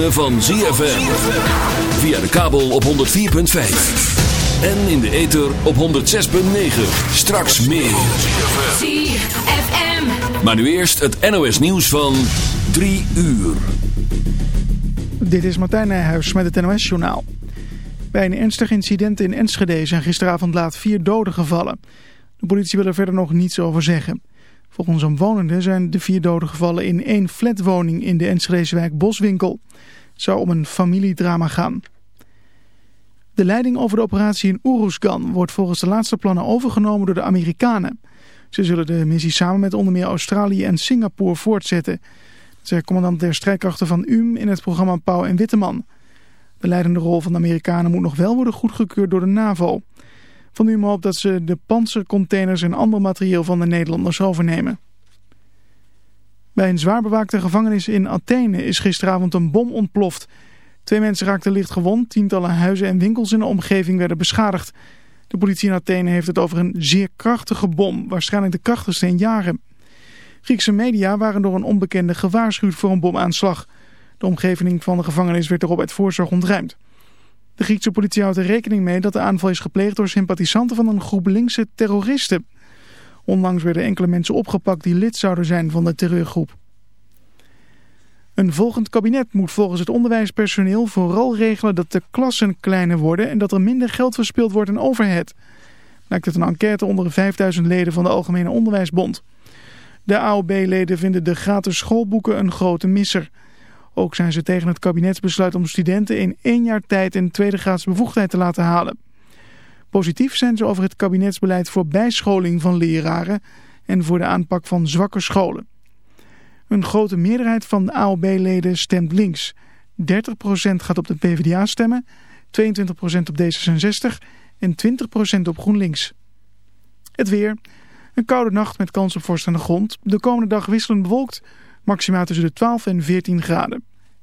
ritme van ZFM. Via de kabel op 104.5. En in de ether op 106.9. Straks meer. ZFM. Maar nu eerst het NOS nieuws van 3 uur. Dit is Martijn Nijhuis met het NOS journaal. Bij een ernstig incident in Enschede zijn gisteravond laat vier doden gevallen. De politie wil er verder nog niets over zeggen. Volgens omwonenden zijn de vier doden gevallen in één flatwoning in de Enschedese wijk Boswinkel. Zou om een familiedrama gaan. De leiding over de operatie in Uruzgan wordt volgens de laatste plannen overgenomen door de Amerikanen. Ze zullen de missie samen met onder meer Australië en Singapore voortzetten. Zij commandant der strijdkrachten van UM in het programma Pauw en Witteman. De leidende rol van de Amerikanen moet nog wel worden goedgekeurd door de NAVO. Van UM hoopt dat ze de panzercontainers en ander materieel van de Nederlanders overnemen. Bij een zwaar bewaakte gevangenis in Athene is gisteravond een bom ontploft. Twee mensen raakten licht gewond, tientallen huizen en winkels in de omgeving werden beschadigd. De politie in Athene heeft het over een zeer krachtige bom, waarschijnlijk de krachtigste in jaren. Griekse media waren door een onbekende gewaarschuwd voor een bomaanslag. De omgeving van de gevangenis werd erop uit voorzorg ontruimd. De Griekse politie houdt er rekening mee dat de aanval is gepleegd door sympathisanten van een groep linkse terroristen. Onlangs werden enkele mensen opgepakt die lid zouden zijn van de terreurgroep. Een volgend kabinet moet volgens het onderwijspersoneel vooral regelen dat de klassen kleiner worden en dat er minder geld verspild wordt aan overhead. Lijkt het een enquête onder de 5000 leden van de Algemene Onderwijsbond. De AOB-leden vinden de gratis schoolboeken een grote misser. Ook zijn ze tegen het kabinetsbesluit om studenten in één jaar tijd een tweede graads bevoegdheid te laten halen. Positief zijn ze over het kabinetsbeleid voor bijscholing van leraren en voor de aanpak van zwakke scholen. Een grote meerderheid van de AOB-leden stemt links. 30% gaat op de PvdA stemmen, 22% op D66 en 20% op GroenLinks. Het weer. Een koude nacht met kans op vorst aan de grond. De komende dag wisselend bewolkt. Maximaal tussen de 12 en 14 graden.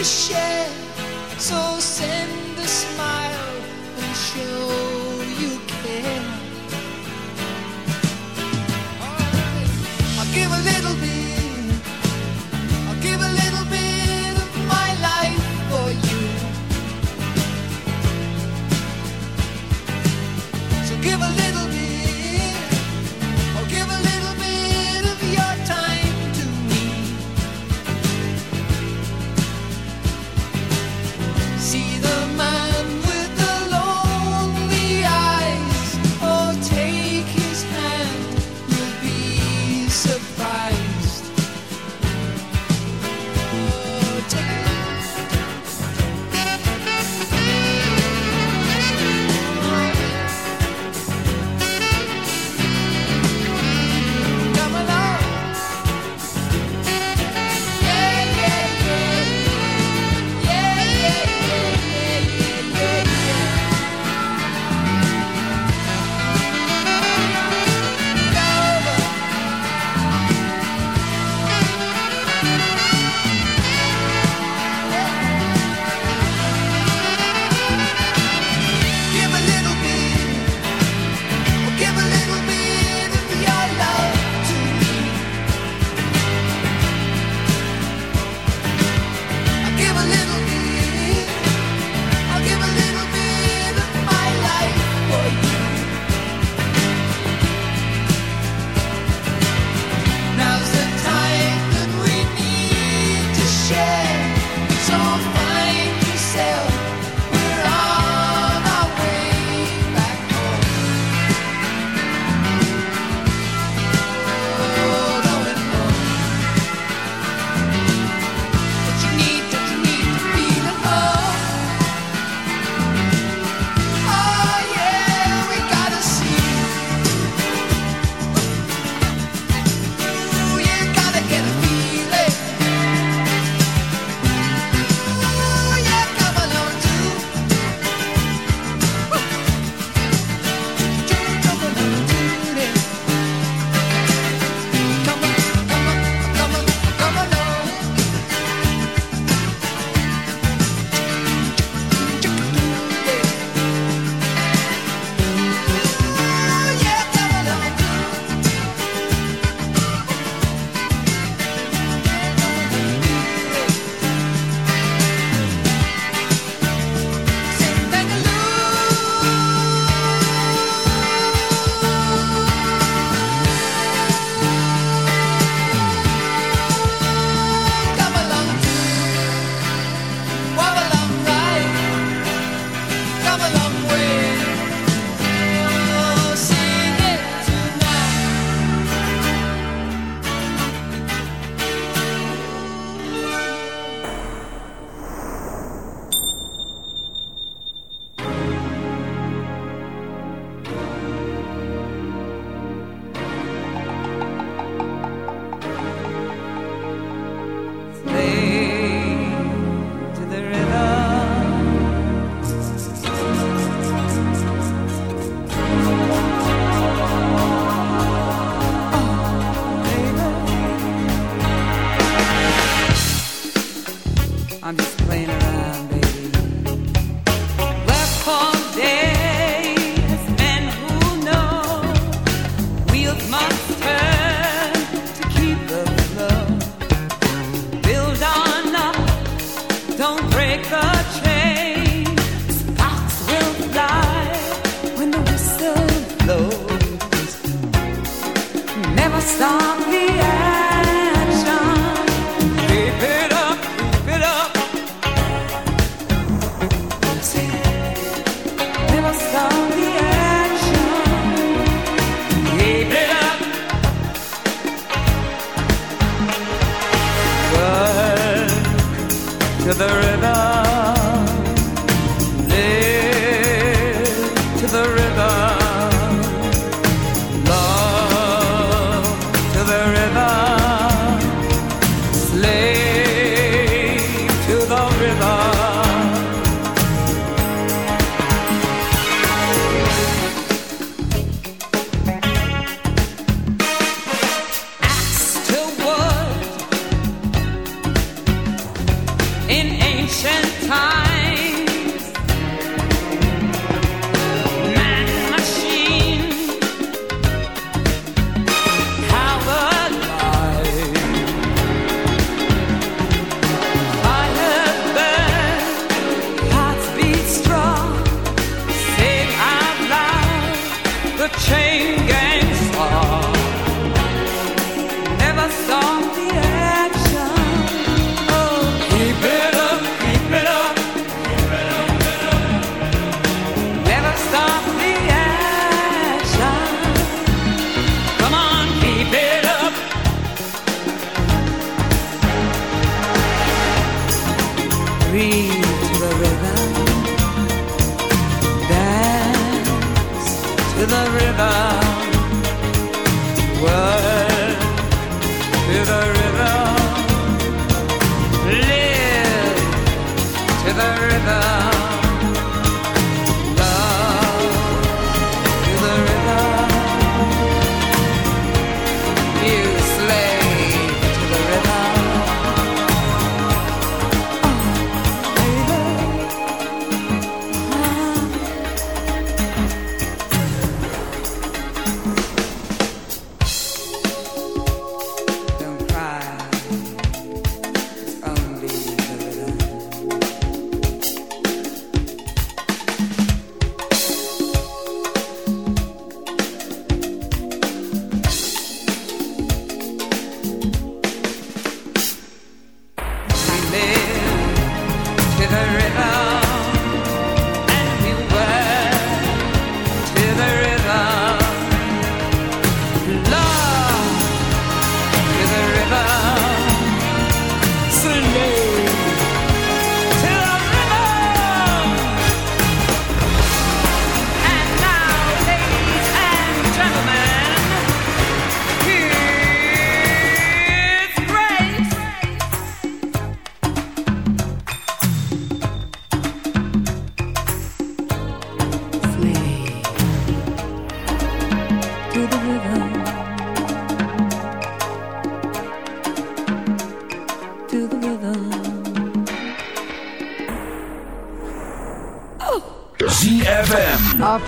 To share.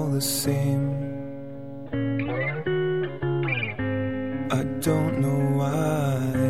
all the same. I don't know why.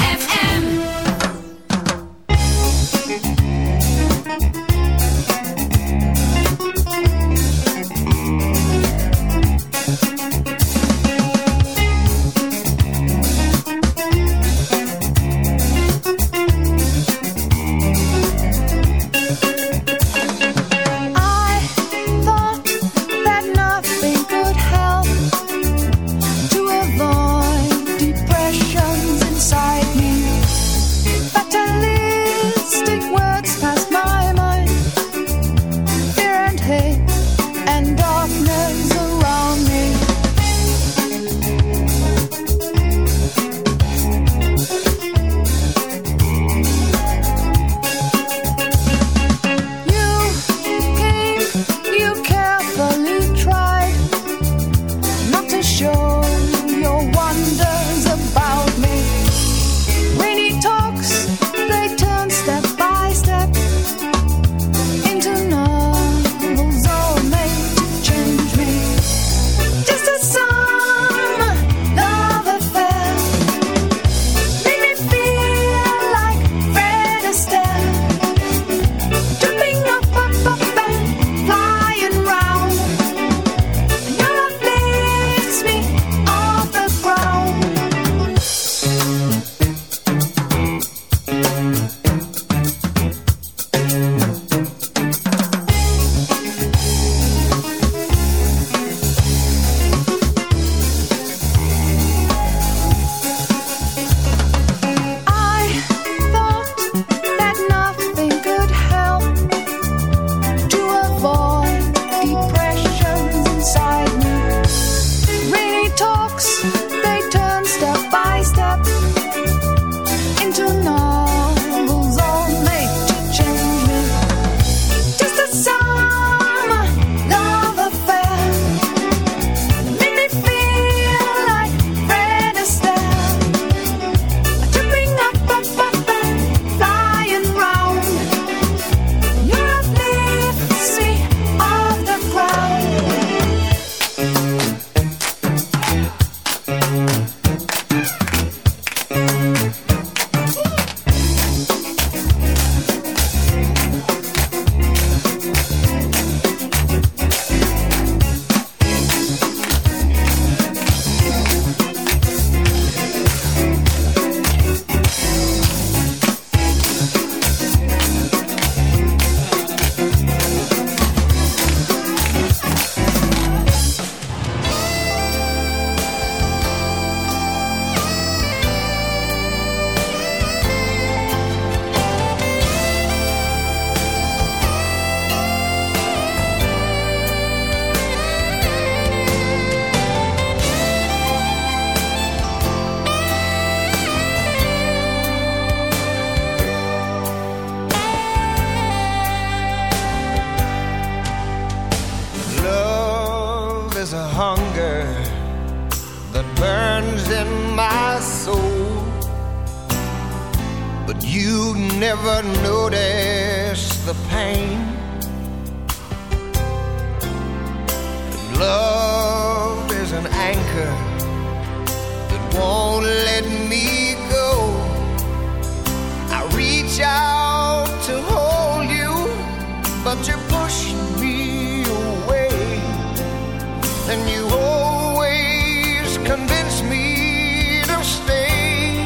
You never notice the pain. But love is an anchor that won't let me go. I reach out to hold you, but you push me away. And you always convince me to stay.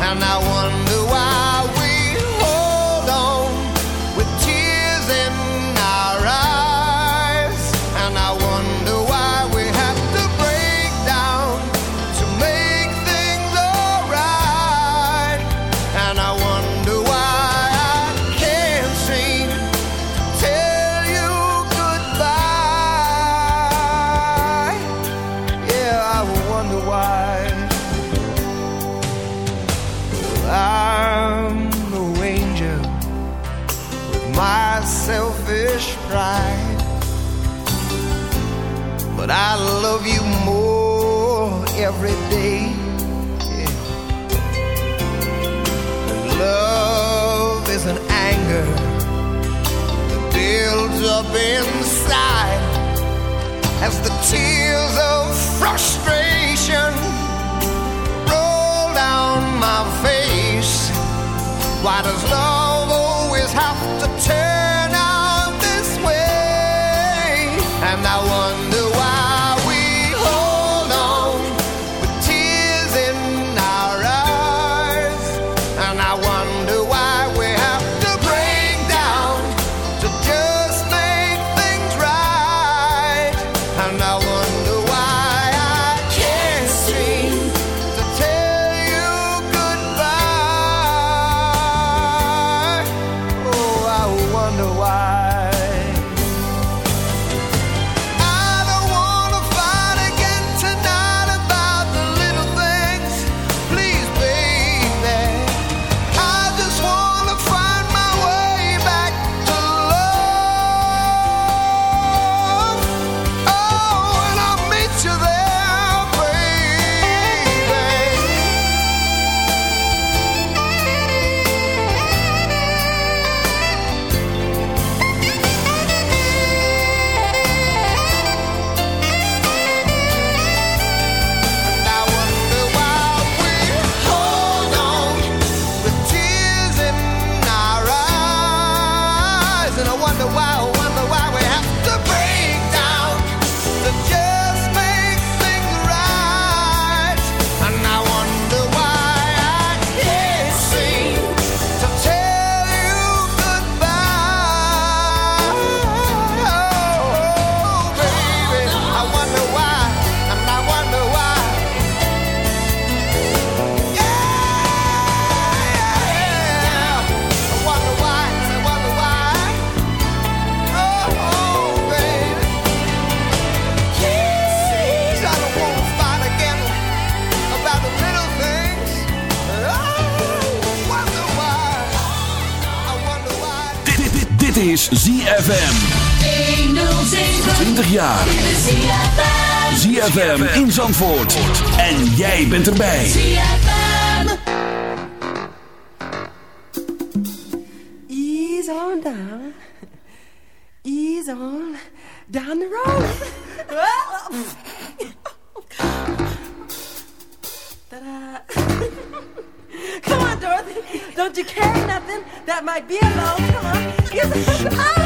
And I wonder. Why does love always have to tell? Dit is ZFM. 20 jaar. ZFM in Zandvoort. En jij bent erbij. Ease on down. Ease on down the road. Come on, Dorothy. Don't you carry nothing that might be a load? Come on. Yes. ah!